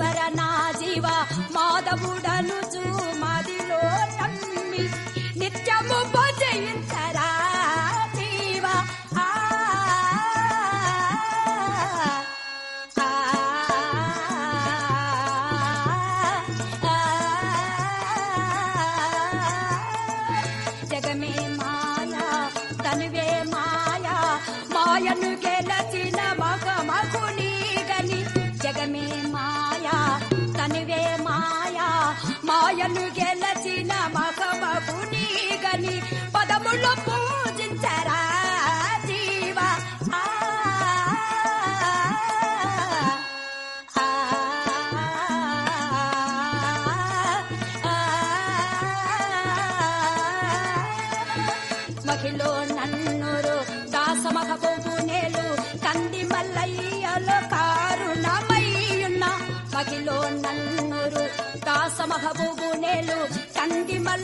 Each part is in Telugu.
ఈశ్వర నా జీవ మాధవుడను గెలచిన మహమపుని గని. పదములు పూ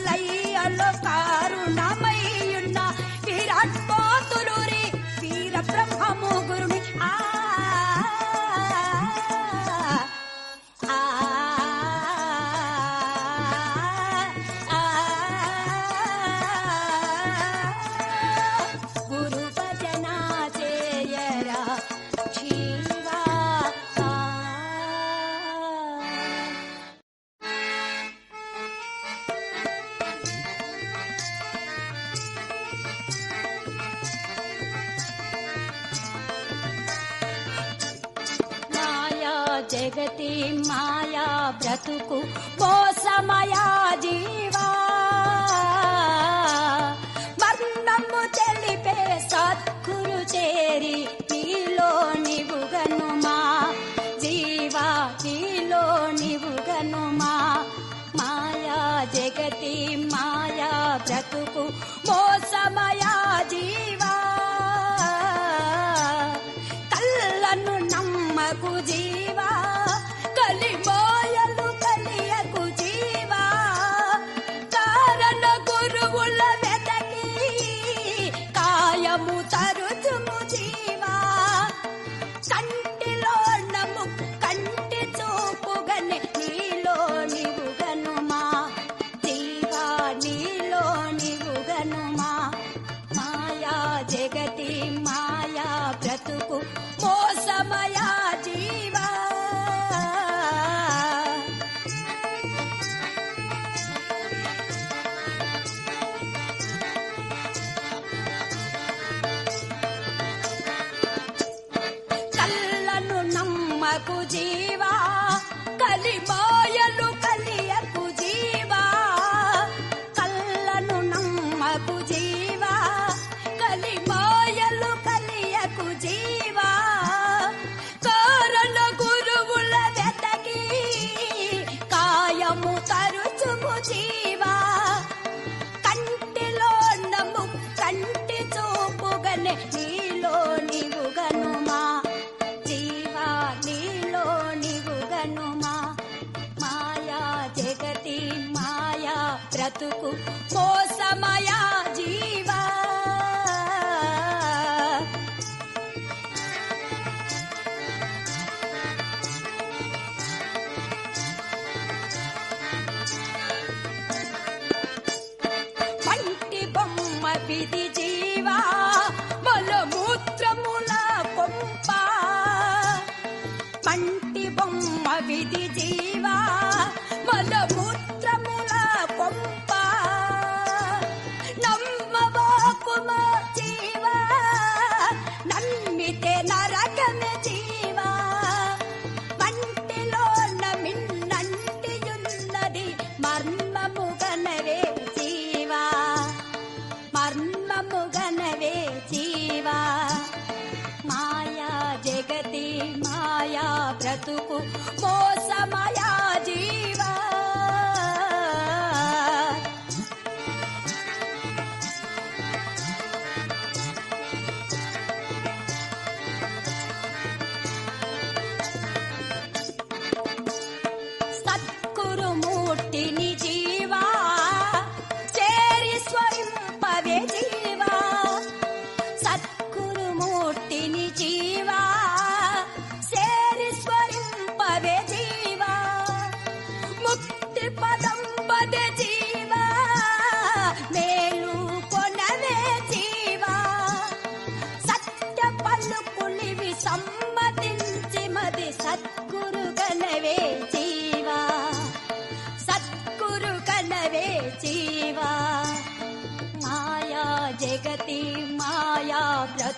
I love you. కలిమాయలు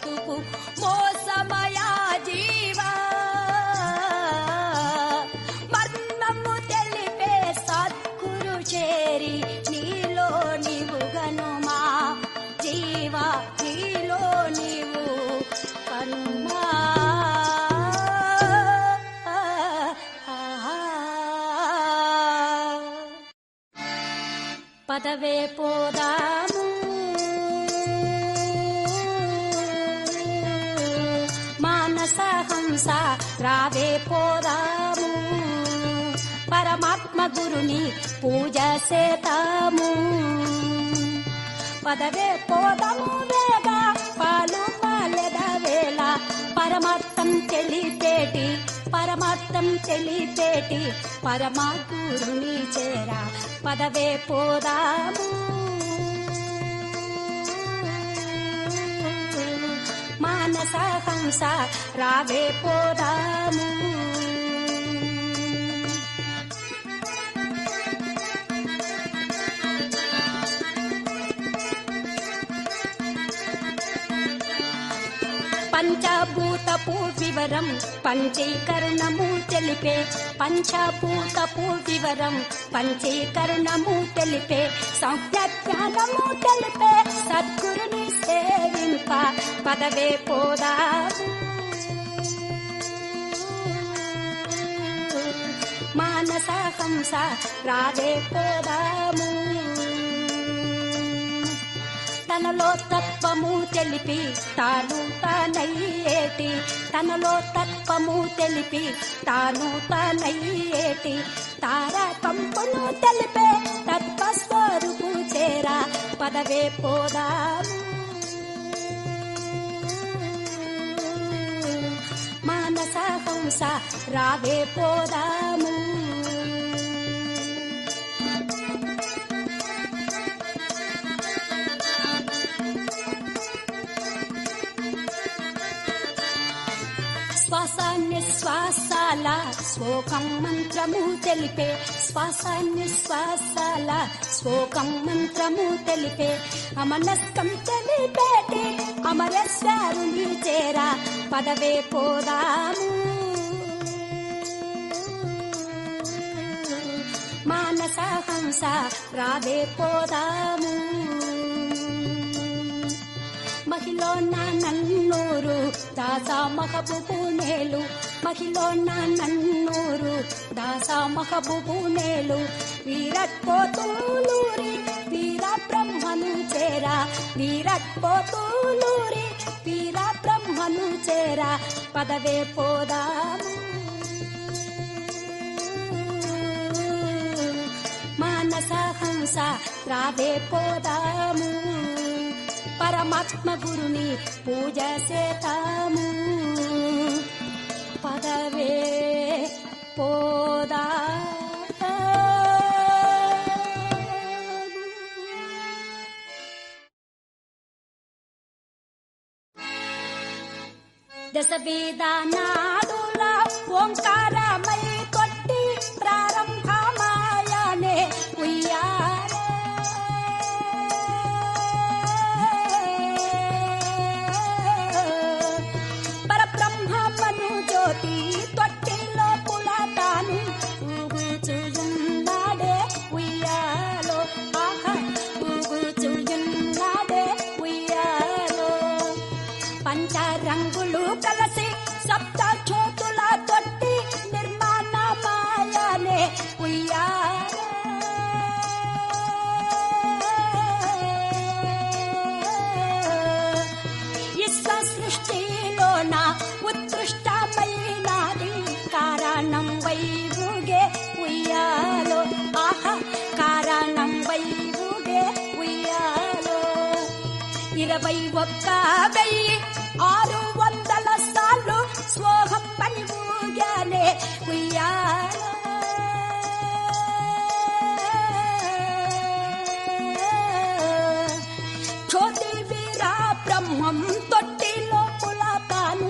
బ్రతుకు మోసమయా జీవా. మర్మము తెలిపే సద్గురు చేరి నీలో నీవు గనుమా. జీవా నీలో నీవు కనుమా. పదవే పో విష్ణుని పూజ చేతాము. పదవే పోదము వేగ పాలు పాలెద వేళ. పరమార్థం తెలిపేటి పరమార్థం తెలిపేటి పరమా గురుని చేరా. పదవే పోదాము. మానస హంస రావే పోదాము. పంచభూతపు వివరం పంచీకరణము తెలిపే పంచభూతపు వివరం పంచీకరణము తెలిపే సంజ్ఞానము తెలిపే సద్గురుని సేవింప పదవే పోదా. మానస హంస రావే పోదాము. తనలో తత్వము తెలిపి తాను తానయ్యేటి తనలో తత్వము తెలిపి తాను తానయ్యేటి తారకంపును తెలిపే తత్వస్వరూపు చేరా. పదవే పోదాము. మానస హంస రావే పోదాము. శ్వాస నిశ్వాసాల శ్లోకం మంత్రము తెలిపే. శ్వాస నిశ్వాసాల శ్లోకం మంత్రము తెలిపే. అమనస్కం తెలిపేటి అమరేశ్వరుని చేరా. పదవే పోదాము. మానసహంస రావే పోదాము. మహిలో నా నన్నూరు దాసా మహబూబు నేలు. మహిలో నన్నూరు దాసా మహబూబు నేలు. వీరట్ వీర బ్రహ్మను చేరా. వీరట్ వీర బ్రహ్మను చేరా. పదవే పోదాము. మానస హంస రావే పోదాము. పరమాత్మ గురుని పూజ చేతాము పదవే పోదా దశ వేదానాదుల ఓంకారమై ఒక్క వెయ్యి ఆరు వందల సార్లు స్వోహం పని ఊగానే ఉయ్యాల. జ్యోతి వీరా బ్రహ్మం తొట్టి లోపుల తాను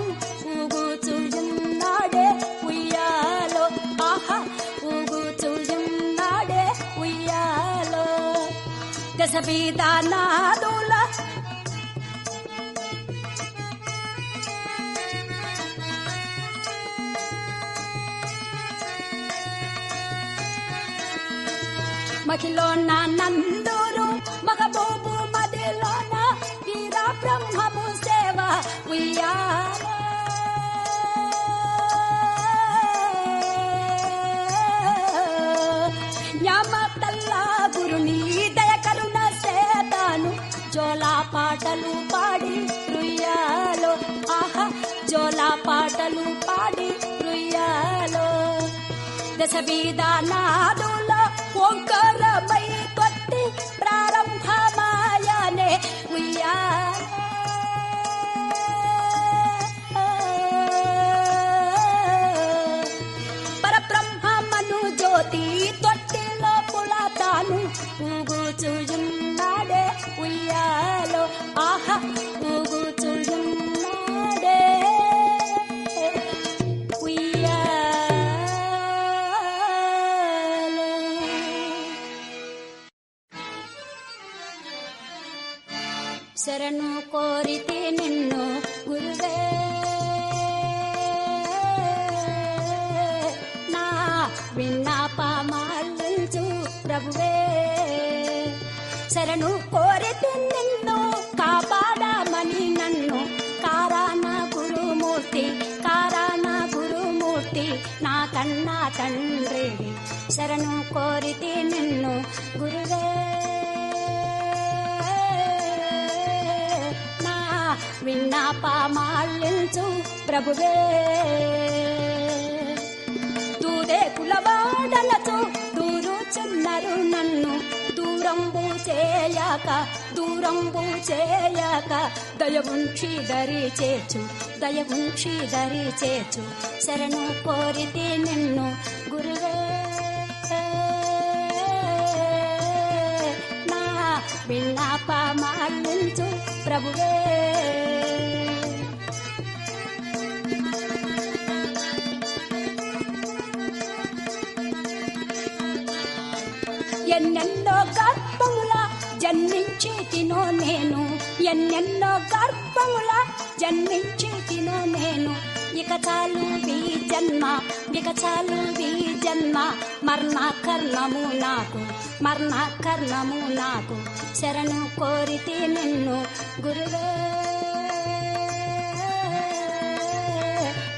ఊగుచున్నాడే ఉయ్యాలో. ఆహా ఊగుచున్నాడే ఉయ్యాలో. దశ విధానాదుల మహిళన నందూరు మహబూబు మదిలోన వీర బ్రహ్మము సేవ ఉయ్యాల. జ్ఞామతల్లా గురుని దయ కరుణ సేతాను జోలా పాటలు పాడి రుయ్యాలో. ఆహా జోలా పాటలు పాడి రుయ్యాలో. దశ విధానాదుల ఓంకారమై కొట్టి కోరితే నిన్ను గురువే. నా విన్నాపమాలించు ప్రభువే. శరణు కోరితే నిన్ను కాపాడమని నన్ను కారాన గురుమూర్తి కారాన గురుమూర్తి నా కన్నా తండ్రి శరణు విన్నాపమాలించు ప్రభువే. దూదే కులవాడలతో దూరుచున్నారు నన్ను. దూరంబు చేయక దూరంబు చేయక దయవుంక్షి దరి చేచు దయవుంచి దరి చేచు శరణు కోరితే నిన్ను గురువే. నా విన్నాపమాలించు ప్రభువే. జన్మించి తినో నేను ఎన్నెన్నో గర్భముల జన్మించి తినో నేను. ఇక చాలు వీ జన్మ ఇక చాలు వీ జన్మ మరణ కర్ణము నాకు మరణ కర్ణము నాకు. శరణు కోరితే నిన్ను గురువే.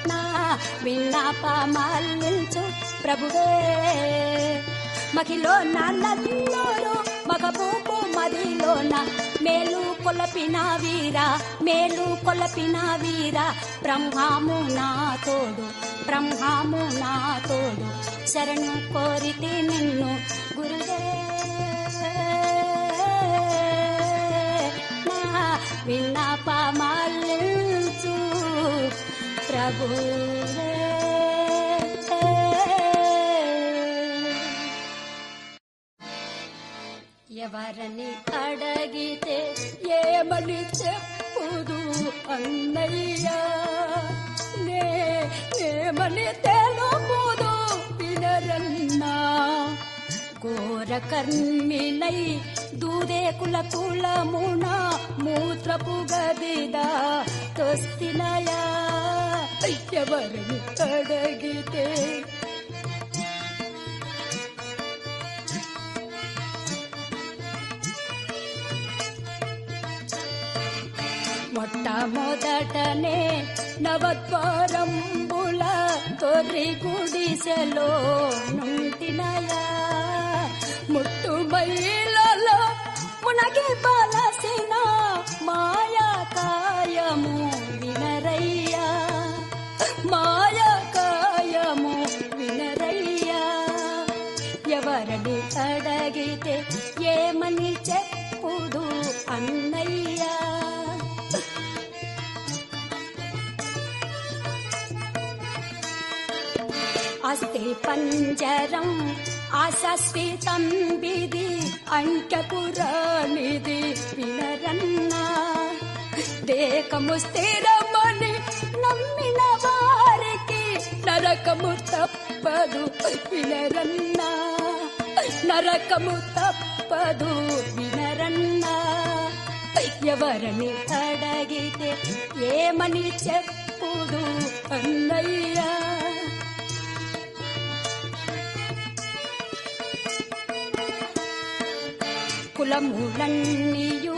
నా విన్నాపమాలించు ప్రభువే. మహిలో నన్నోరు మగబూపు మదిలోన మేలు కొలపిన వీరా మేలు కొలపిన వీరా. బ్రహ్మాము నా తోడు బ్రహ్మాము నా తోడు. శరణు కోరితే నిన్ను గురుదే నా విన్నాపమాలించు ప్రభువే. ఎవరని అడగితే ఏమని చెప్పుదు అన్నయ్యా? నే ఏమని తెలుపుదు వినరన్నా? ఘోర కర్మినై దూదే కుల కులమున మూత్రపు గదిదా తొస్తినయా? ఎవరిని అడగితే మొట్టమొదటనే నవద్వారంబుల తొర్రి గుడిసెలో నుంటినయా. ముట్టు బయలలో మునగి బల ఆస్తి పంజరం ఆశాశ్వతం విధి అంకెపురానిది వినరన్నా. దేకము స్థిరమని నమ్మిన వారికి నరకము తప్పదు వినరన్నా. నరకము తప్పదు వినరన్నా. ఎవరిని అడగితే ఏమని చెప్పుడు అన్నయ్యా? కులములన్నీయు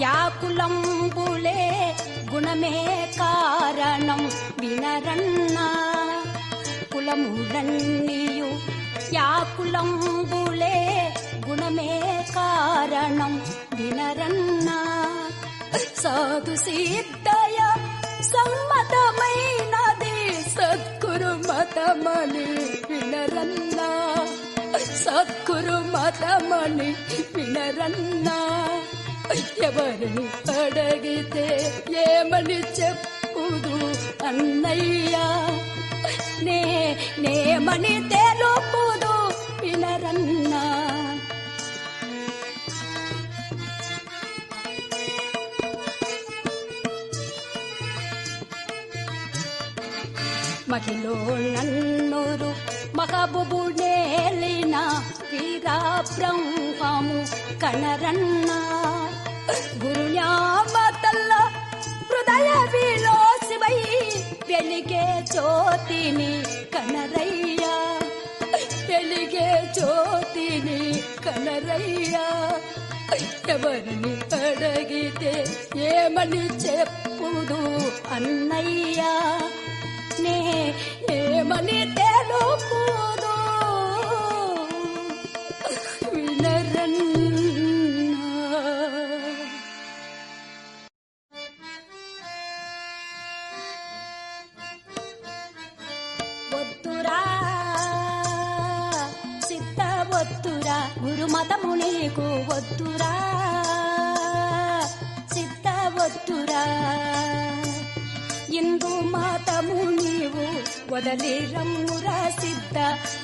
యాకులంబులే గుణమే కారణం వినరన్నా. కులములన్నీయు యాకులంబులే గుణమే కారణం వినరన్నా. సాధు సిద్ధయ సమ్మతమైనది సద్గురు మతమని వినరన్నా. సద్గురు మతమని వినరన్నా. ఎవరిని అడిగితే ఏమని చెప్పుదు అన్నయ్యా? నే నేమని తెలుపుదు వినరన్నా. మహిళ నన్నూరు మహబూబు నేలిన వీరా బ్రహ్మము కణరన్న గురునామతల్ల హృదయ విలోసివై వెలిగే జ్యోతిని కనరయ్యా. వెలిగే జ్యోతిని కనరయ్యా. ఎవరిని అడిగితే ఏమని చెప్పుదు అన్నయ్యా. నే ఏమని తెలుపుదు? వినరన్నా. వద్దురా సిద్ధ వద్దురా గురుమతము నీకు వద్దురా. వద్దురా ఇందు మాతము నీవు వదలి రమ్మురా సిద్ధ.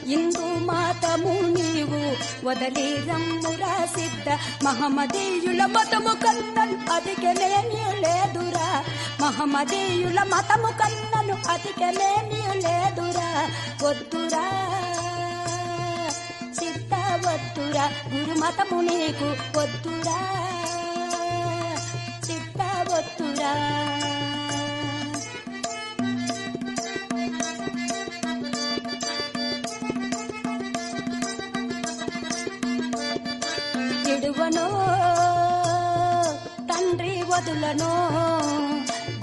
ఇందు మాతము నీవు వదలి రమ్మురా సిద్ధ. మహమ్మదీయుల మతము కన్నను అధికలేని లేదురా. మహమ్మదీయుల మతము కన్నను అధికలేని లేదురా. వద్దురా సిద్ధ వద్దురా. గురుమతము నీకు వద్దురా సిద్ధ వద్దురా. ఇడువను తండ్రి వదులను?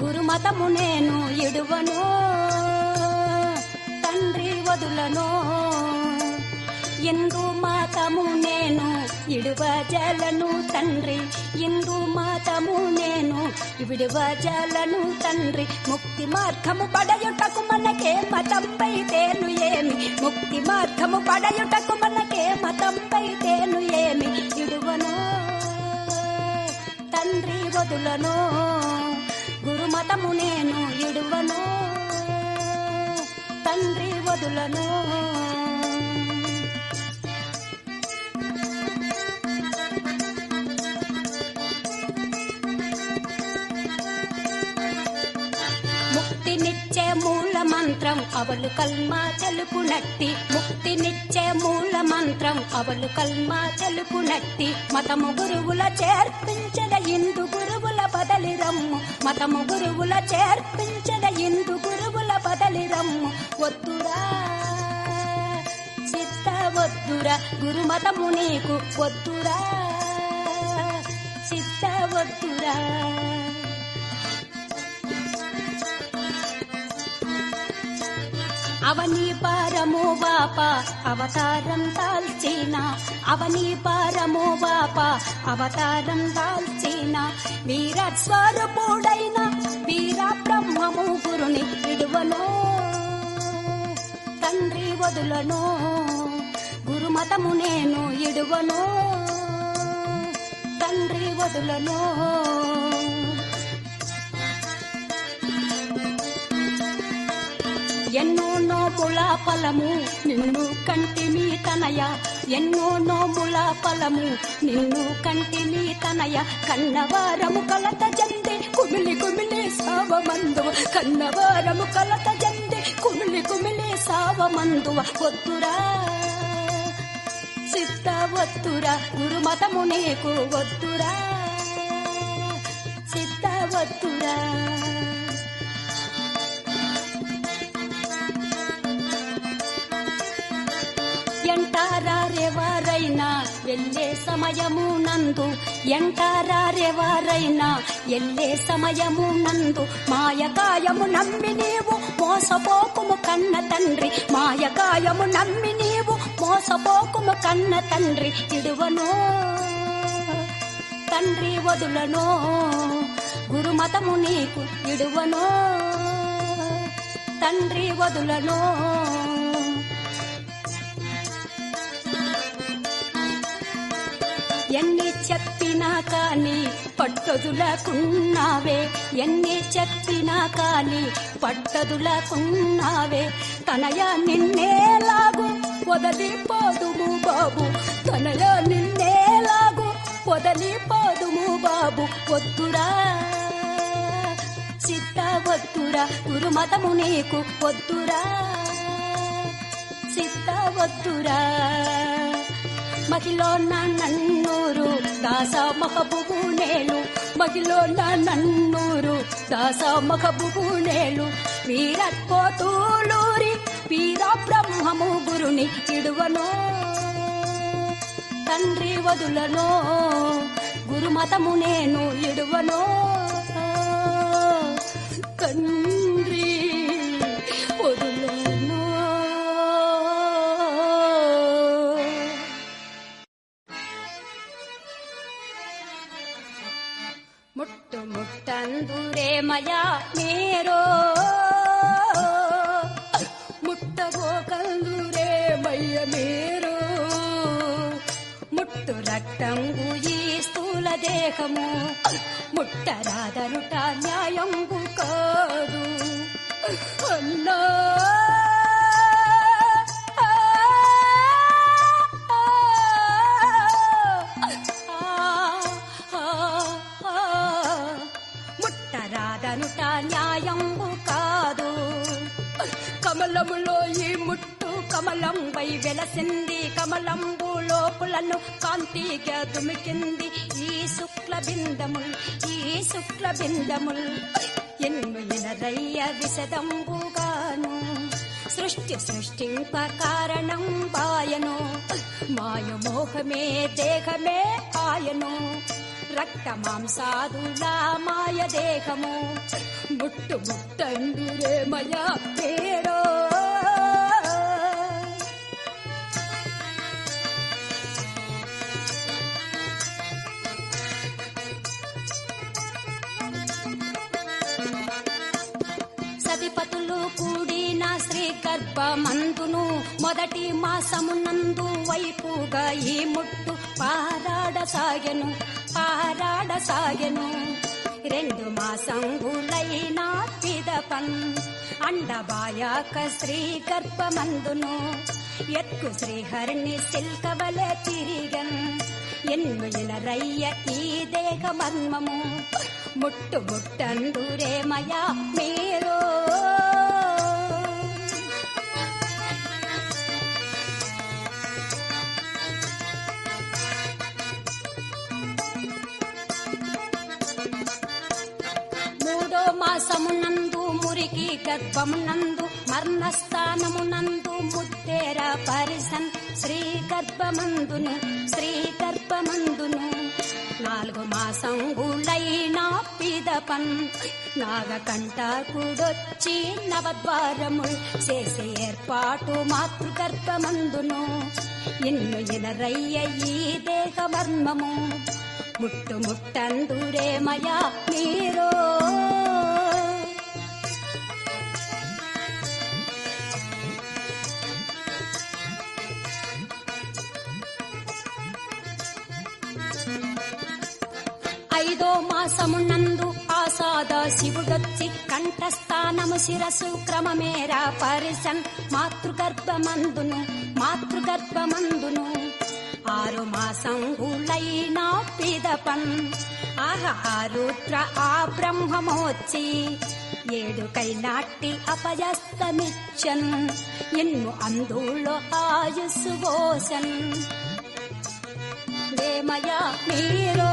గురుమతము నేను ఇడువను? తండ్రి వదులను? ఇందు మాతము నేను ఇడువజలను తండ్రి. ఇందు మాతము నేను విడువజలను తండ్రి. ముక్తి మార్గము పడయుటకు మనకే మతంపై తేను ఏమి? ముక్తి మార్గము పడయుటకు మనకే మతంపై తేను ఏమి? ఇడువను తండ్రి వదులను. గురుమతము నేను ఇడువను. తండ్రి వదులను. మంత్రం అవలు కల్మా తెలుపునట్టి ముక్తినిచ్చే మూల మంత్రం అవలు కల్మా తెలుపునట్టి మతము గురువుల చేర్పించద ఇందు గురువుల బదలి రమ్ము మతము గురువుల చేర్పించద ఇందు గురువుల బదలి రమ్ము. వద్దురా చిత్త వద్దురా గురుమతము నీకు వద్దురా చిత్త వద్దురా. అవని పారమో బాప అవతారం దాల్చిన? అవని పారమో బాప అవతారం దాల్చిన? వీర స్వరూపుడైన వీర బ్రహ్మము గురుని విడువను. తండ్రి వదులను గురుమతము నేను ఇడువను. తండ్రి వదులను. ఎన్నో నోముల ఫలము నిన్ను కంటిమి తనయ ఎన్నో నోముల ఫలము నిన్ను కంటిమి తనయ కన్నవారము కలత జంది కుమిలి కుమిలి సావమందు కన్నవారము కలత జంది కుమిలి కుమిలి సావమందు వద్దురా చిత్త వత్తురా గురుమతము నీకు వద్దురా. చిత్త వత్తురా సమయము నందు ఎంటారెవరైనా ఎల్లే సమయము నందు మాయకాయము నమ్మి నీవు మోసపోకుము కన్న తండ్రి. మాయకాయము నమ్మి నీవు మోసపోకుము కన్న తండ్రి. ఇడువనో తండ్రి వదులనో గురుమతము నీకు ఇడువనో తండ్రి వదులనో. ఎన్ని చెప్పినా కాని పట్టదులకున్నావే. ఎన్ని చెప్పినా కాని పట్టదులకున్నావే. తనయ నిన్నేలాగు వదలిపోదుము బాబు. తనయ నిన్నేలాగు వదలిపోదుము బాబు. వద్దురా చిత్త వద్దురా గురుమతము నీకు వద్దురా. చిత్త వద్దురా. మహిలో నన్నూరు దాస మహబుబు నేలు. మహిలో నన్నూరు దాస మహబుబు నేలు. వీరత్పోతూలూరి వీర బ్రహ్మము గురుని ఇడువనో తండ్రి వదులనో గురుమతము నేను ఇడువను. కన్ను తందురే మయా మేరో. నేరో ముట్టగోకందురే మయ మీరు. ముట్టు రక్తం ఈ స్థూల దేహము. ముట్టరాదనుట న్యాయం కాదు. అన్నా. ముట్టు కమలంపై వెలసింది. కమలంబు లోపులను కాంతిగా దుమికింది. ఈ శుక్ల బిందముల్ ఈ శుక్ల బిందముల్ ఎన్ను ఎనరయ్య విశదంబుగాను సృష్టి సృష్టింప కారణం పాయను మాయమోహమే దేహమే ఆయను రక్త మాంసాదులా మాయ దేహము. ముట్టు ముట్టండురే మయా పేరో. మందును మొదటి మాసమునందు వైపుగా ఈ ముట్టు పారాడసాగెను పారాడసాగెను. రెండు మాసంగులైన పిదపన్ అండబాయాక స్త్రీ గర్భమందును ఎక్కు శ్రీహరిణి సిల్కవలె తిరిగన్ ఎన్ను ఇనరయ్య ఈ దేహ మర్మము ముట్టు ముట్టందురేమయా మీరు? మాసమునందు మురికి గర్భమునందు మర్మస్థానమునందు ముత్తేర పరిసన్ శ్రీ గర్భమందును శ్రీ గర్భమందును నాలుగు మాసం మాసంగులైన పిదపన్ నాగకంఠకుడొచ్చి నవద్వారముల్ చేసే ఏర్పాటు మాతృగర్భమందును. ఇన్ను ఇనరయ్య ఈ దేహ మర్మము ముట్టు ముట్టందురేమయా మీరో ఐదో మాసమునందు ఆసాద శివుడొచ్చి కంఠస్థానము శిరసు క్రమమేరా పరిసన్ మాతృగర్భమందును మాతృగర్భమందును. ఆరు మాసంగులైన పిదపన్ ఆహారుద్ర ఆ బ్రహ్మమోచి ఏడు కై నాటి అపయస్తమిచ్చన్ ఎన్ను అందులో ఆయుసు పోసన్. దేమయ మీరో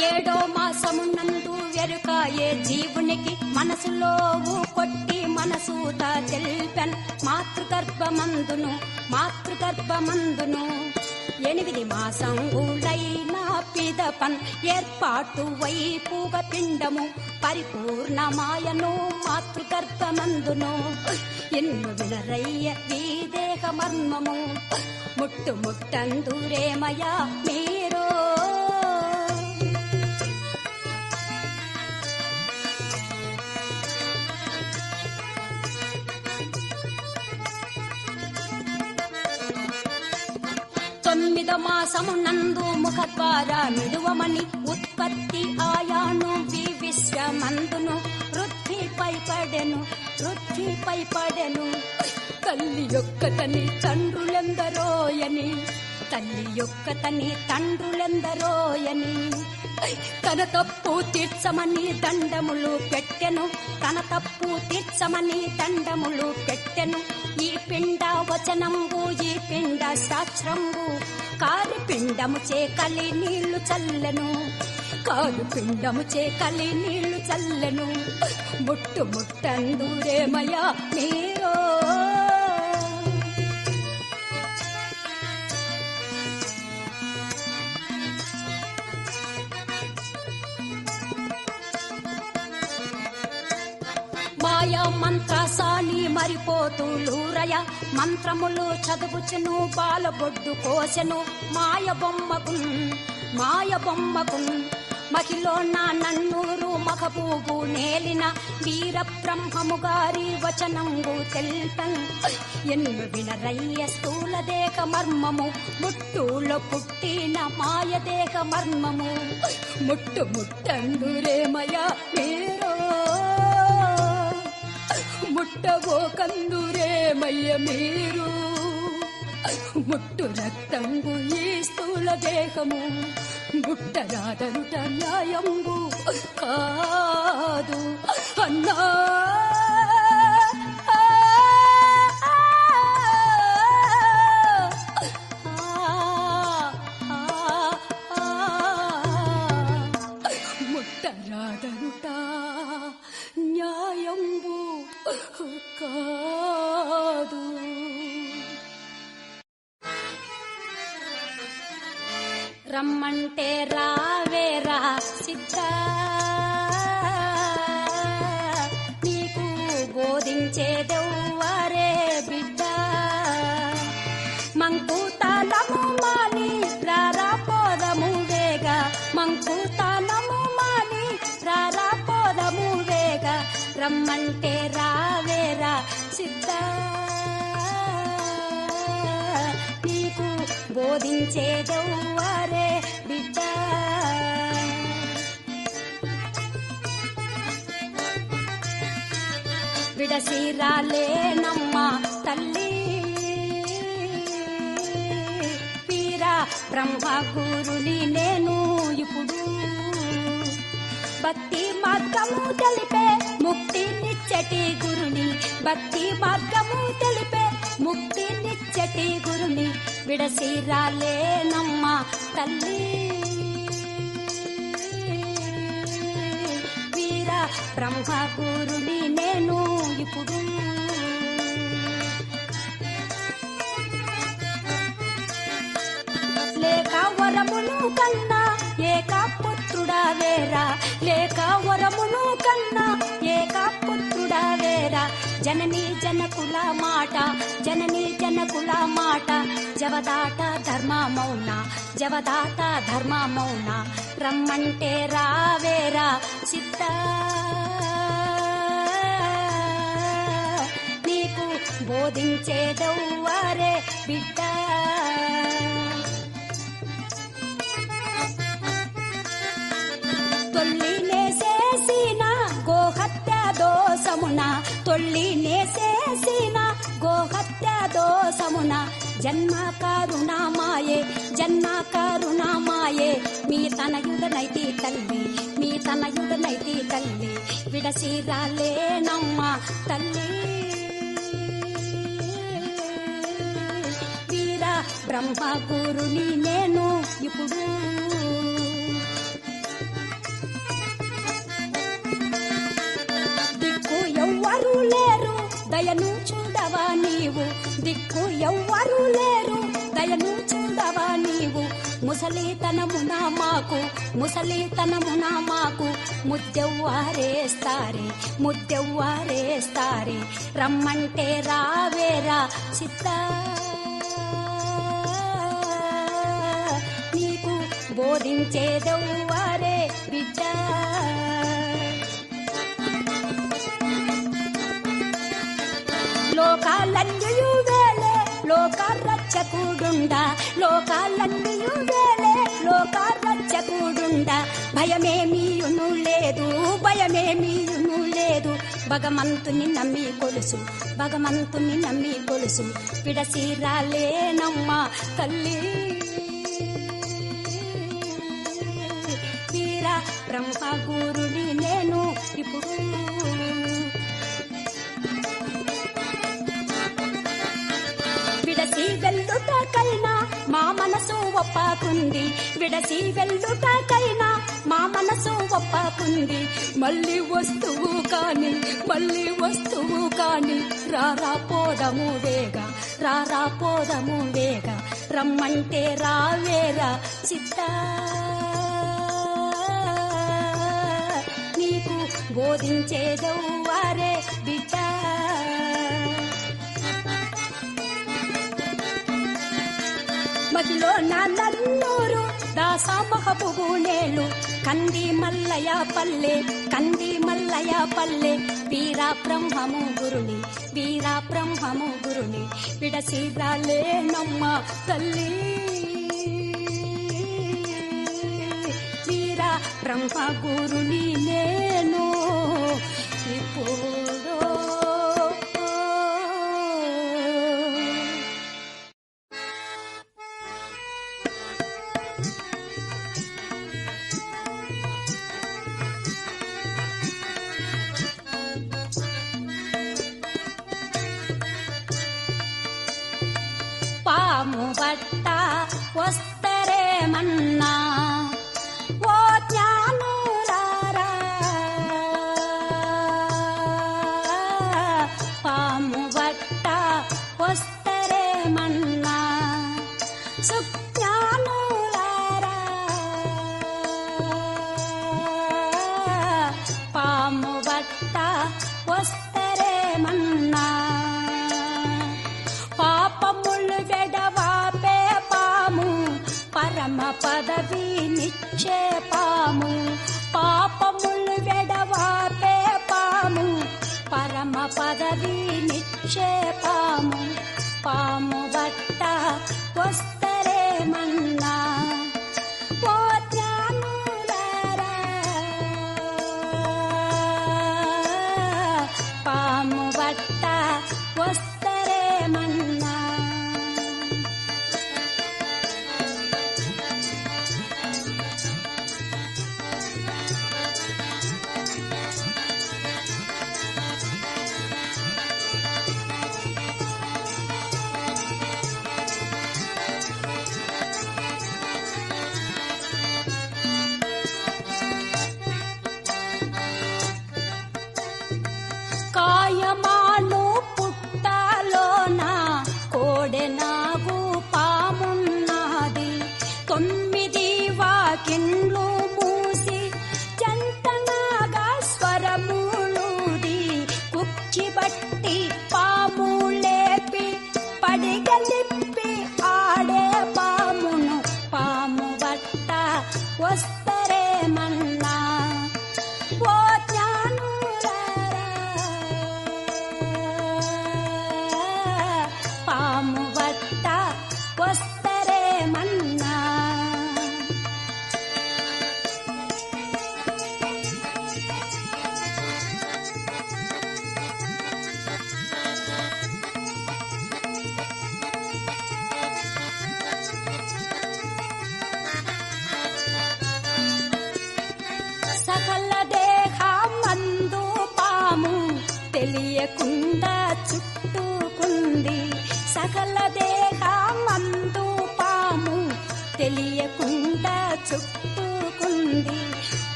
ఏడో మాసమునందు వెరుకాయే జీవునికి మనసులో కొట్టి మనసూత తెల్పెన్ మాతృగర్భమందును మాతృగర్భమందును. ఎనిమిది మాసం మాసంగులైన పిదపన్ ఏర్పాటు వైపుగ పిండము పరిపూర్ణమాయను మాతృగర్భమందును. ఎన్ను వినరయ్య ఈ దేహ మర్మము ముట్టు ముట్టందురేమయ మీ తొమ్మిద మాసము నందు ముఖ ద్వారా ఉత్పత్తి ఆయాను వి విశ్వమందును వృద్ధిపై పడెను వృద్ధిపై పడెను. తల్లి యొక్క తని తండ్రులెందరోయని తల్లి యొక్క తని తండ్రులెందరోయని తన తప్పు తీర్చమని దండములు పెట్టెను. తన తప్పు తీర్చమని దండములు పెట్టెను. ఈ పిండ వచనంబు ఈ పిండ శాస్త్రంబు. కాలి పిండము చే కలి నీళ్ళు చల్లెను. కాలు పిండము చే కలి నీళ్ళు చల్లెను. ముట్టు ముట్టందురేమయ్యా మీరో మాయ మంత్రసాని మరిపోతులూరయ మంత్రములు చదువుచును బాలబొడ్డు కోసెను. మాయ బొమ్మకు మాయ బొమ్మకు. మహిలో నా నన్నూరు మగబూబు నేలిన వీర బ్రహ్మము గారి వచనంబు తెల్పన్ ఎన్ను వినరయ్య స్థూల దేహ మర్మము. ముట్టులో పుట్టిన మాయ దేహ మర్మము. ముట్టు ముట్టండు రేమయ మీరు ముట్టవో కందురేమయ్య మీరు ముట్టు రక్తంబు ఈ స్థూల దేహము. ముట్టరాదనుట న్యాయంబు కాదు. అన్నా. ముట్టరాదనుట న్యాయంబు కాదు. రమ్మంటే రావేరా సిద్ధ బోధించేదెవ్వరే బిడ్డ. విడసిరాలేనమ్మ తల్లి. వీరా బ్రహ్మ గురుని నేను ఇప్పుడు. భక్తి మార్గము తెలిపే ముక్తి నిచ్చటి గురుని. భక్తి మార్గము తెలిపే ముక్తి నిచ్చటి గురుని. విడసీరాలేనమ్మా తల్లి. వీర బ్రహ్మగురుని నేను ఇప్పుడు. లేక వరమును కన్నా ఏక పుత్రుడా వేరా. లేక వరమును కన్నా ఏక పుత్రుడా వేరా? జనని జనకుల మాట జనని జనకుల మాట. జవదాట ధర్మ మౌన జవదాట ధర్మ మౌన రమ్మంటే రావేరా చిత్త. నీకు బోధించేదవ్వారే బిడ్డ. దోషమున తొల్లి నేసేసిన గోహత్య దోషమున. జన్మ కరుణామాయే జన్మ కరుణామాయే. మీ తనయుడనైతి తల్లి మీ తనయుడనైతి తల్లి. విడసిరాలేనమ్మ తల్లి. వీర బ్రహ్మ గురుని నేను ఇప్పుడు నీవు. దిక్కు ఎవ్వరు లేరు. దయను చూడవా నీవు. ముసలితనమున మాకు. ముసలితనమున మాకు. ముద్దెవ్వారేస్తారే ముద్దెవ్వారేస్తారే రమ్మంటే రావేరా చిత్త. నీకు బోధించేదెవ్వారే బిడ్డ. లోక రక్షకుడుండ లోకాలన్నయు లోక రక్షకుడుండ భయమేమీయును లేదు భయమేమీయును లేదు. భగవంతుని నమ్మి కొలుసు భగవంతుని నమ్మి కొలుసు. పిడసిరాలేనమ్మ తల్లి. వీర బ్రహ్మ గురుడి నేను ఇప్పుడు ఒప్పాకుంది. విడసి వెళ్ళుటకైనా మా మనసు ఒప్పాకుంది. మళ్ళీ వస్తువు కాని మళ్ళీ వస్తువు కాని రారా పోదము వేగా రారా పోదము వేగా రమ్మంటే రావేరా చిత్త. నీకు బోధించేదవ్వారే బిడ్డ. మదిలో నా దాసా మహబూబు నేలు. కంది మల్లయ పల్లె కంది మల్లయ పల్లె. వీరా బ్రహ్మము గురుని వీరా బ్రహ్మము గురుని. విడసీదాలే నమ్మ తల్లి. వీరా బ్రహ్మ గురుని నేను. ఇప్పుడు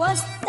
ವಸ್ತು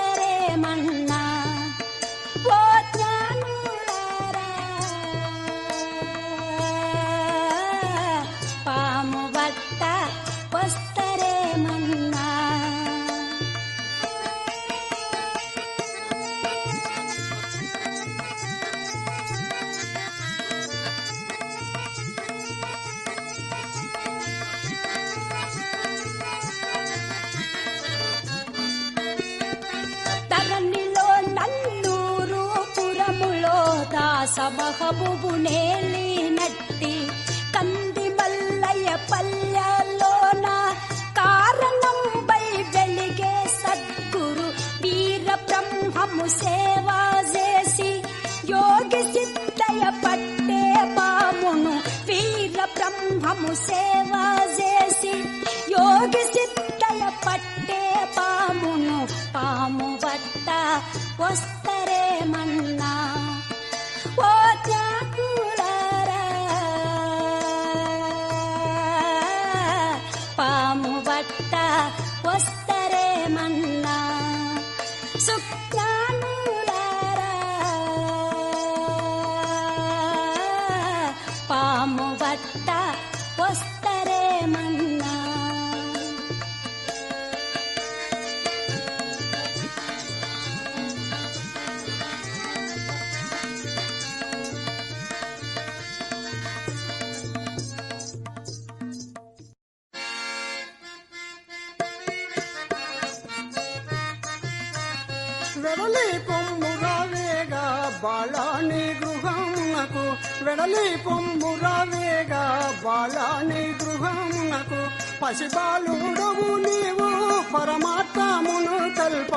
పొమ్మురావేగా బాలాని గృహమునకు వెడలి పొమ్మురావేగా బాలాని గృహమునకు పసిబాలుడవు నీవు పరమాత్మమును తల్ప.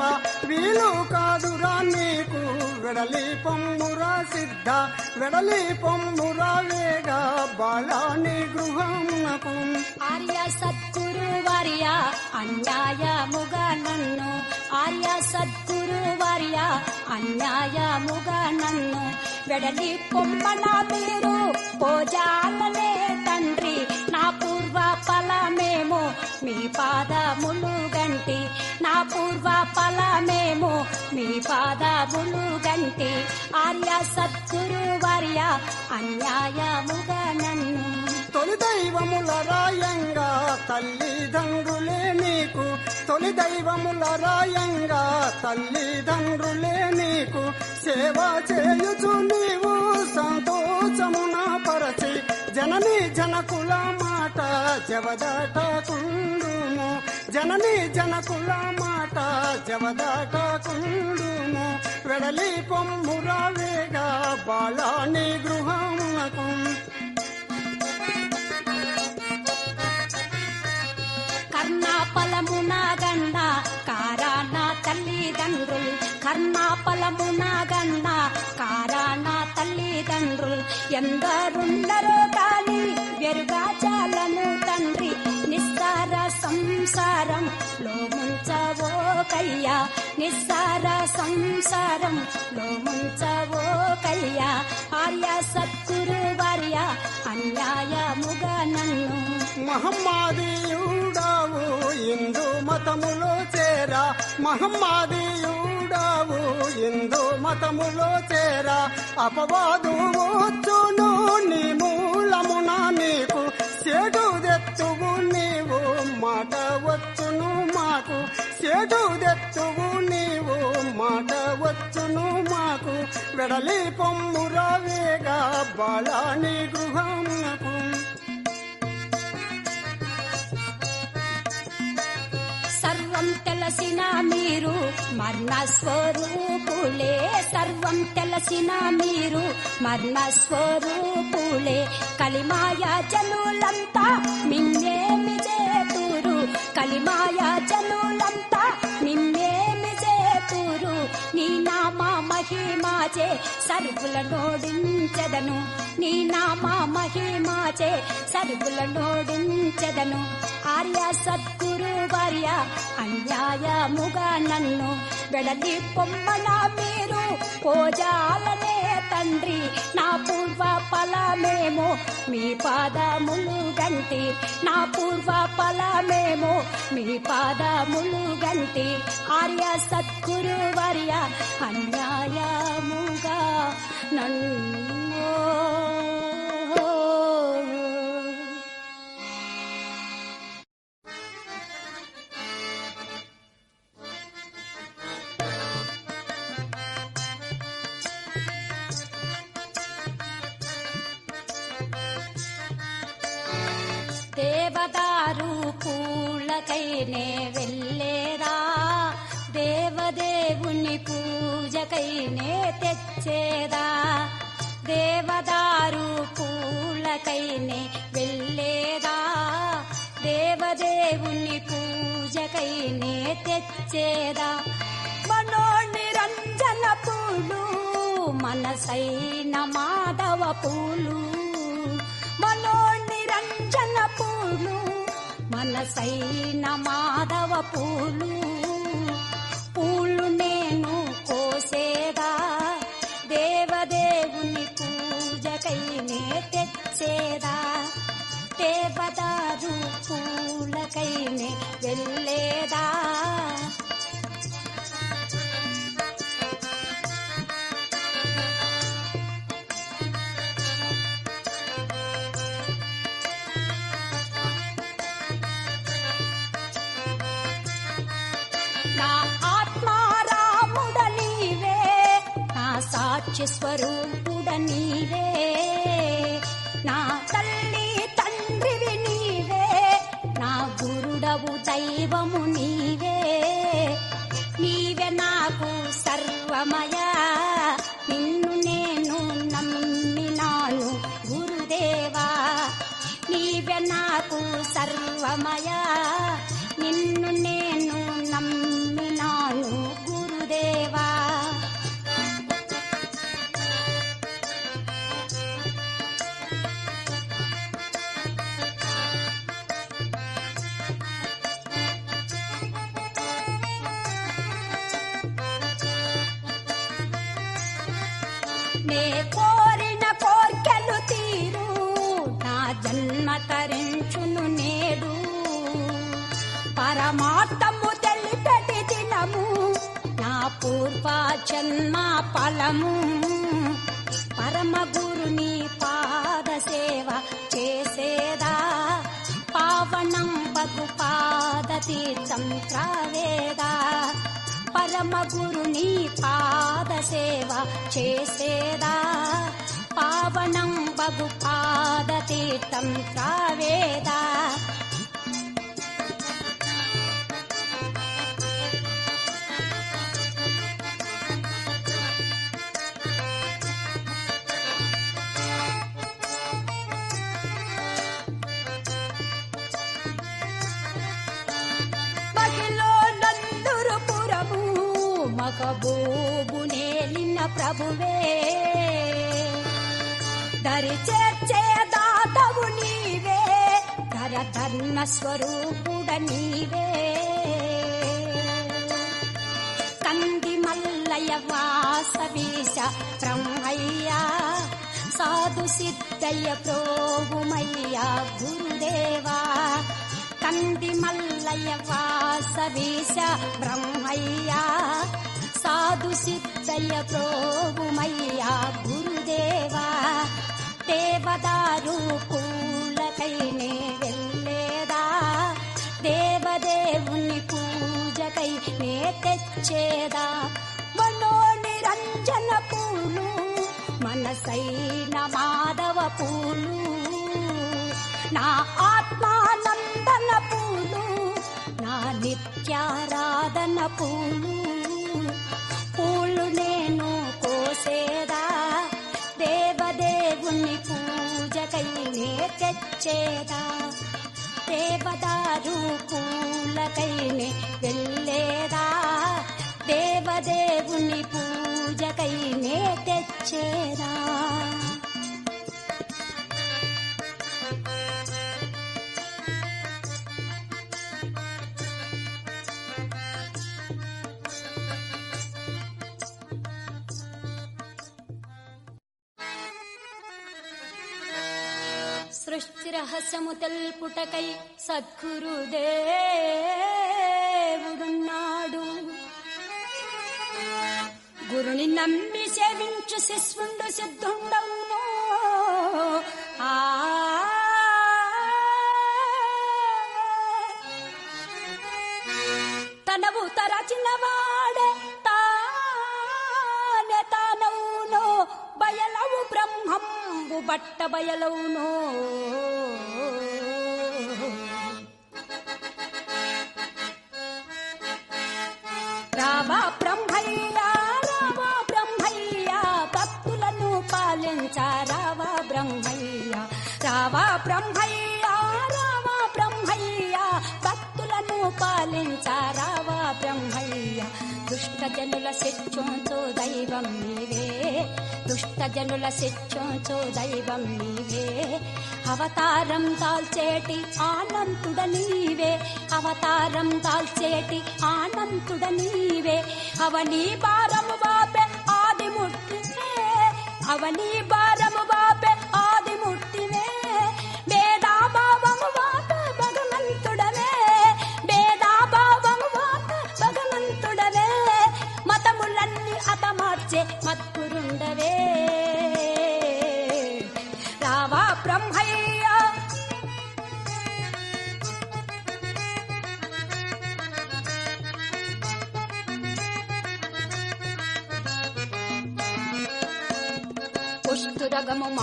వీలు కాదురా నీకు వెడలి పొమ్మురా సిద్ధ. వెడలి పొమ్మురావేగా బాలాని గృహమునకు ఆర్య సద్గురు వార్య అన్యాయముగా నన్ను ఆర్య సద్గురు వార్య అన్యాయముగా నన్ను వెడలి పొమ్మన మీరు పోజాలనే తండ్రి. నా పూర్వ ఫలమేమో మీ పాదములు గంటి. నా పూర్వ ఫలమేమో మీ పాదములు గంటి. ఆర్య సద్గురు వార్య అన్యాయముగా నన్ను తొలి దైవముల రాయంగా తల్లిదండ్రులే నీకు. తొలి దైవముల రాయంగా తల్లిదండ్రులే నీకు. సేవ చేయుచు నీవు సంతోషమున పరచి. జనని జనకుల మాట జవదాటకుండుము. జనని జనకుల మాట జవదాటకుండుము. వెడలి పొమ్మురావేగా బాళాని గృహమునకు. కర్ణాపలమున గన్న కారాన తల్లిదండ్రులు. కర్ణాపలమున గన్న కారాన తల్లిదండ్రులు. ఎందరుండరో కాని వెరుగా చాలను తండ్రి నిస్సార సంసారం లో ముంచవో కయ్యా నిస్సార సంసారం లో ముంచవో కయ్యా ఆర్య సద్గురు వార్య అన్యాయముగా నన్ను మహమ్మాదీయుడావు హిందూ మతములో చేరా. మహమ్మాదీయుడావు హిందూ మతములో చేరా. అపవాదు వచ్చును నీ మూలమున నీకు. చెడు దెత్తువు నీవు మాట వచ్చును మాకు. చెడు దెత్తువు నీవు మాట వచ్చును మాకు. వెడలి పొమ్మురావేగా బాలాని గృహమునకు సర్వం తెలసిన మీరు మరణ స్వరూపులే సర్వం తెలసిన మీరు మరణ స్వరూపులే కలిమాయ జనులంతా మిన్నేమి చేతురు కలిమాయ జనులంతా మిన్నే నీ నామ మహిమాచే సరుకుల నోడించదను. నీ నామ మహిమాచే సరుకుల నోడించదను. ఆర్య సద్గురు భార్య అన్యాయముగా నన్ను. వెడలి పొమ్మల మీరు పోజాలనే తండ్రి. నా పూర్వ ఫలమేమో మీ పాదములు గంటి. నా పూర్వ ఫలమేమో మీ పాదములు గంటి. ఆర్య సద్గురు వర్య అన్యాయముగా నన్ను. దేవదారు పూలకైనే వెళ్ళేరా పూజకైనే తెచ్చేదా? దేవదారు పూలకైనే వెళ్ళేదా? దేవదేవుని పూజకైనే తెచ్చేదా? మనో నిరంజన పూలు మనసైన మాధవ పూలు. మనో నిరంజన పూలు మనసైన మాధవ పూలు పూలు. చేసేదా? దేవదారు పూలకైనే వెళ్ళేదా? నా నే కోరిన కోర్కెలు తీరు నా జన్మ తరించును నేడు. పరమార్థము తెలిపెటి దినము నా పూర్వ జన్మ ఫలము. పరమ గురుని పాద సేవ చేసేదా? పావనం పగు పాద తీర్థం త్రావేదా? పరమ గురుని పాద సేవ చేసేదా? పావనం బగు పాద తీర్థం త్రావేదా మగబోబు నేలిన ప్రభువే. దరి చేర్చే దాతవు నీవే. ధరధర్మ స్వరూపుడ నీవే. కంది మల్లయ వాసవీశ బ్రహ్మయ్యా. సాధు సిద్ధయ్య ప్రోగుమయ్యా గురుదేవా. కంది మల్లయ వాసవీశ బ్రహ్మయ్యా. సాధు సిద్ధయ్య ప్రోగుమయ్యా గురుదేవా దేవదారు పూలకైనే వెళ్ళేదా దేవదేవుని పూజకై నే తెచ్చేదా. మనో నిరంజన పూలు మనసైన మాధవ పూలు నా ఆత్మానందన పూలు నా నిత్యారాధన పూలు. పూలు నేను కోసేదా? దేవదేవుని పూజకై నే తెచ్చేదా? దేవదారు పూలకైనే వెళ్ళేదా? దేవదేవుని పూజకై నే తెచ్చేరా రహస్యము తెల్పుటకై సద్గురుదేవుడున్నాడు. గురుని నమ్మి సేవించు శిష్యుండు సిద్ధుండవును. ఆ తనవు తరచినవా సింహంబు బట్ట బయలవునో. రావా బ్రహ్మయ్య రావా బ్రహ్మయ్య భక్తులను పాలించా రావా బ్రహ్మయ్య. రావా బ్రహ్మయ్య రావా బ్రహ్మయ్య భక్తులను పాలించా రావా బ్రహ్మయ్య. దుష్టజనుల శిక్షంతో దైవం నీవే. భక్తజనుల జనుల దైవం నీవే. అవతారం దాల్చేటి ఆనంతుడ నీవే. అవతారం దాల్చేటి ఆనంతుడ నీవే. అవని భారము బాపే ఆది ముట్టివే అవని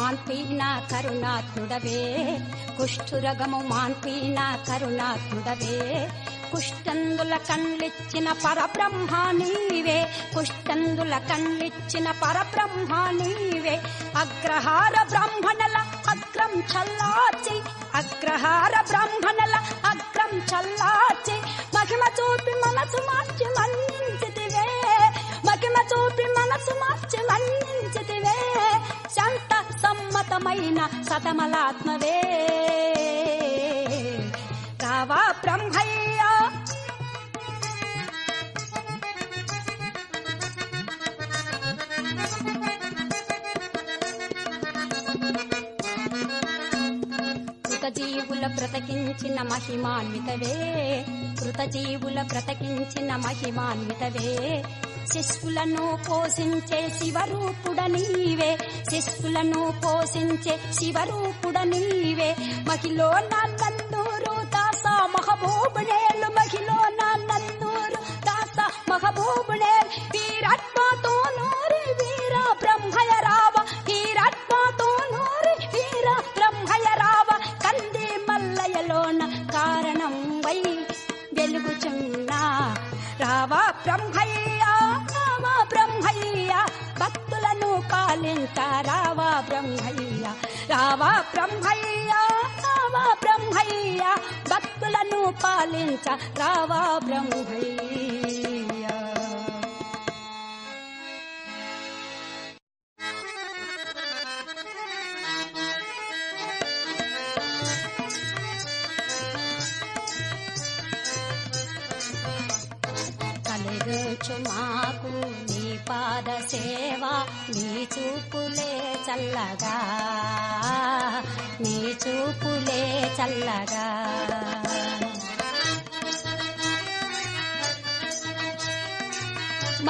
మాన్పీనా కరుణాత్ముడవే. కుష్ఠురగము మాన్పీనా కరుణాత్ముడవే. కుష్టందుల కళ్ళిచ్చిన పరబ్రహ్మ నీవే. కుష్టందుల కళ్ళిచ్చిన పరబ్రహ్మ నీవే. అగ్రహార బ్రాహ్మణల అగ్రం చల్లాచి అగ్రహార బ్రాహ్మణల అగ్రం చల్లాచి మహిమ చూపి మనసు మార్చి మన్నించితివే. మహిమ చూపి మనసు మార్చి మన్నించితివే. సమ్మతమైన సతమలాత్మవే. కావా బ్రహ్మయ్య. జీవుల బ్రతకించిన మహిమాన్వితవే. కృతజీవుల బ్రతకించిన మహిమాన్వితవే శిశువులను పోషించే శివరూపుడ నీవే. శిశువులను పోషించే శివరూపుడ నీవే. మహిలో నన్నూరు దాసా మహబూబుడేలు మహి कालिञ्च रावा वा ब्रह्मणि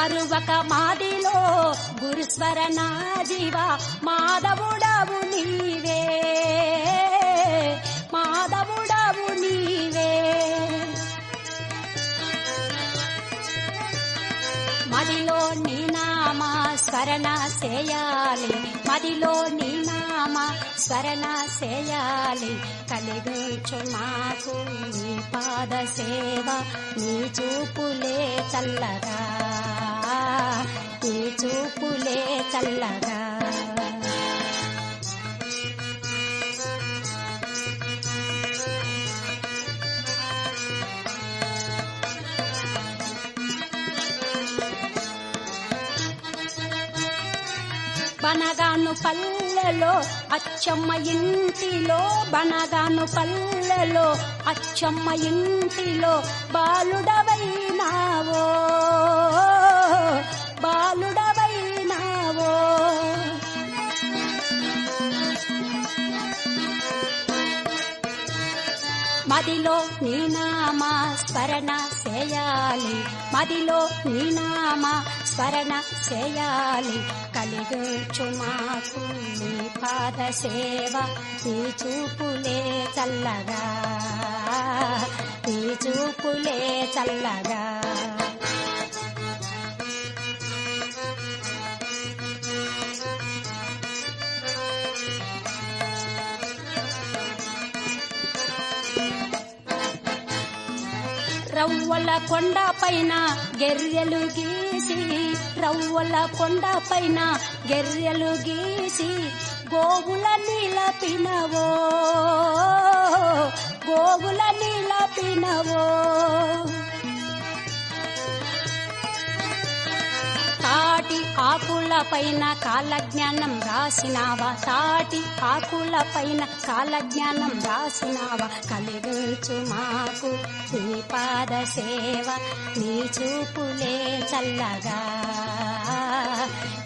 మరువక మాదిలో గురుస్వరణ జీవ మాధవుడవు నీవే. మాధవుడవు నీవే. మదిలో నీ నామ స్మరణ చేయాలి. మదిలో నీ నామ స్మరణ చేయాలి. కలిగించు నాకు నీ పాద సేవ నీ చూపులే చల్లగా చూపులే చల్లగా. బనగాను పల్లెలో అచ్చమ్మ ఇంటిలో బనగాను పల్లెలో అచ్చమ్మ ఇంటిలో బాలుడవై మదిలో నీనామా స్మరణ చేయాలి మదిలో నీనామా స్మరణ చేయాలి కలిగించు మాకు నీ పాద సేవ నీ చూపులే చల్లగా. నీ చూపులే చల్లగా. రవ్వల కొండ పైన గెర్రెలు గీసి రవ్వల కొండ పైన గెర్రెలు గీసి గోవుల నిలపినవో గోవుల నిలపినవో. తాటి ఆకుల పైన కాలజ్ఞానం రాసినావా? తాటి ఆకుల పైన కాలజ్ఞానం రాసినావా? కలిగించు మాకు నీ పాద సేవ నీ చూపులే చల్లగా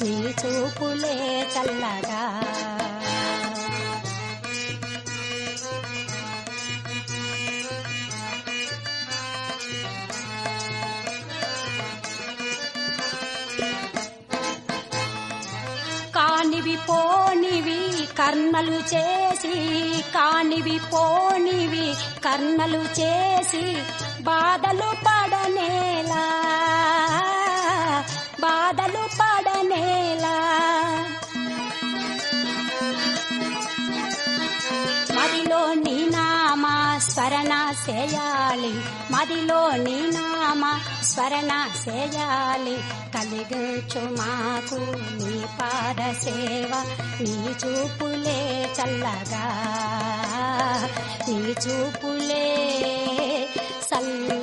నీ చూపులే చల్లగా. పోనివి కర్ణలు చేసి కానివి పోనివి కర్ణలు చేసి బాధలు పడనేలా బాధలు పడ స్మరణ చేయాలి. మదిలో నీ నామ స్మరణ చేయాలి. కలిగించు మాకు నీ పాద సేవ నీ చూపులే చల్లగా. నీ చూపులే చల్ల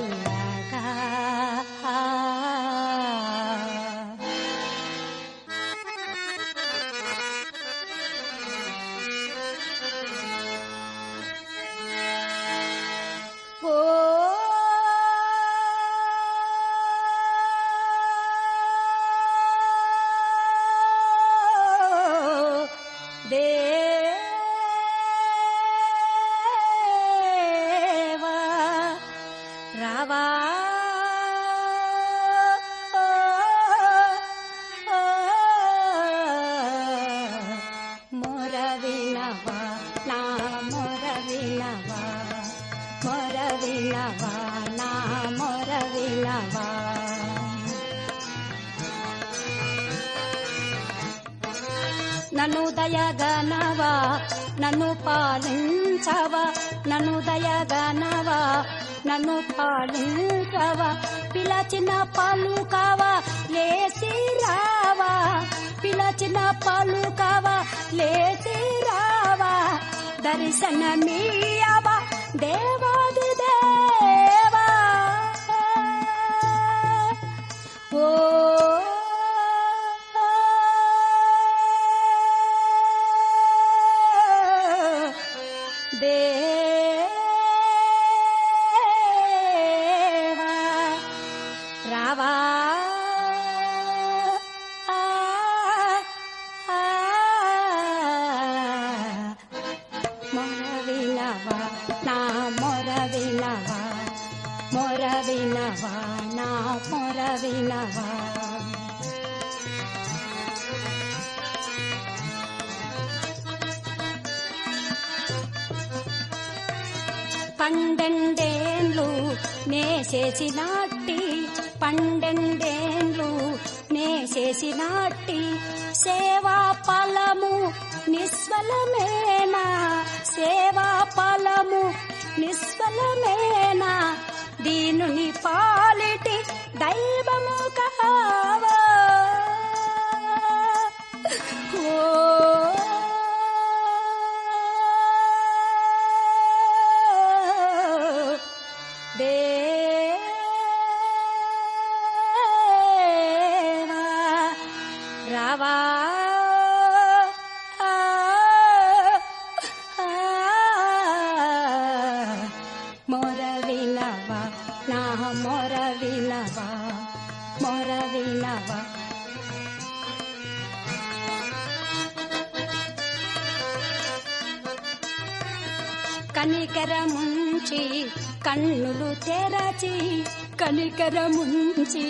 కనికరముంచి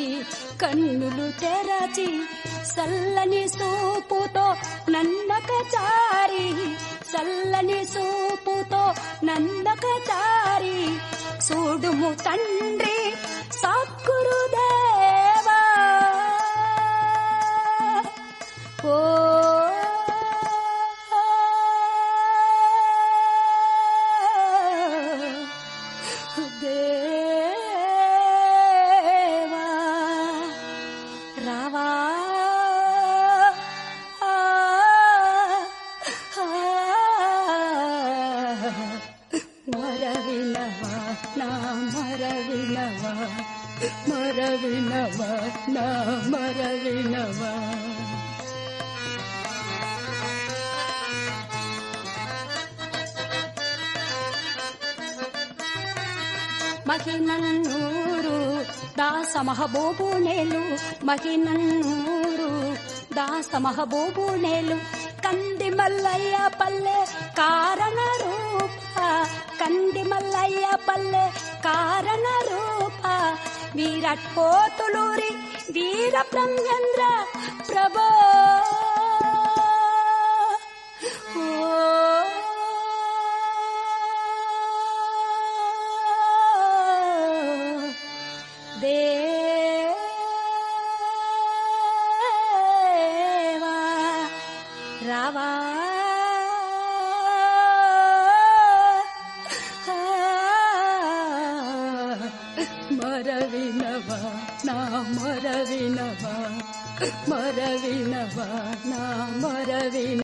కన్నులు తెరచి సల్లని సూపుతో నన్నక చారి సల్లని సూపుతో నన్నక చారి చూడుము తండ్రి సాకురుదేవా ఓ మహబూబునేలు కంది మల్లయ్య పల్లె కారణ రూప. కంది మల్లయ్య పల్లె కారణ రూప. వీరట్ పోతులూరి వీర బ్రహ్మేంద్ర